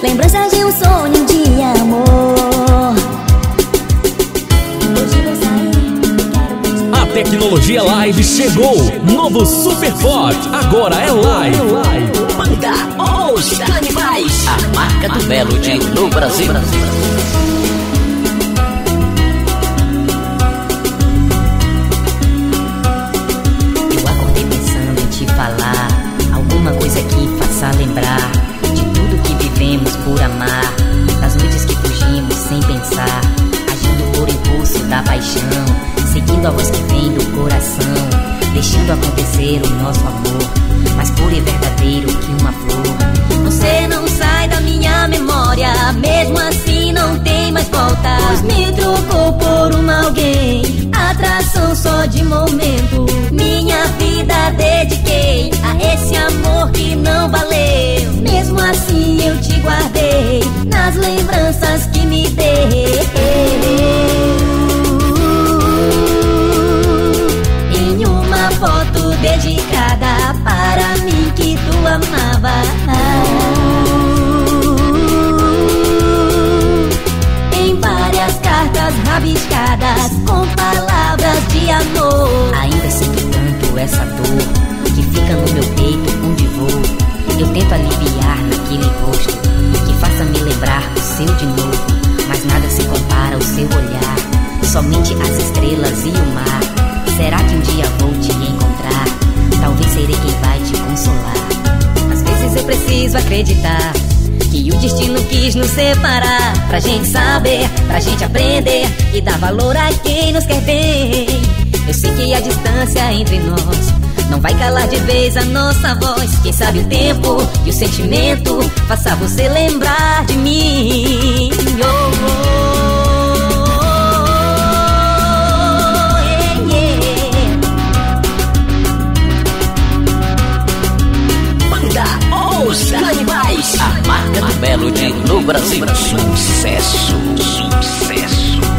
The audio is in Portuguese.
Lembranças de um sonho de amor. A tecnologia live chegou. Novo Super Forte, agora é live. Banda Os Canibais, a marca do Melody no Brasil. Eu acordei pensando em te falar Alguma coisa que faça lembrar Por amar Das noites que fugimos sem pensar Agindo por impulso da paixão Seguindo a voz que vem do coração Deixando acontecer o nosso amor Mais puro e verdadeiro que uma flor Você não sai da minha memória, mesmo assim não tem mais volta. Pois me trocou por uma alguém, atração só de momento. Minha vida dediquei a esse amor que não valeu. Com palavras de amor. Ainda sinto tanto essa dor Que fica no meu peito onde vou. Eu tento aliviar naquele rosto Que faça me lembrar o seu de novo. Mas nada se compara ao seu olhar. Somente as estrelas e o mar. Será que um dia vou te encontrar? Talvez serei quem vai te consolar. Às vezes eu preciso acreditar que o destino quis nos separar. Pra gente saber, pra gente aprender e dar valor a quem nos quer bem. Eu sei que a distância entre nós não vai calar de vez a nossa voz. Quem sabe o tempo e o sentimento faça você lembrar de mim. Brasil. Sucesso, sucesso, sucesso.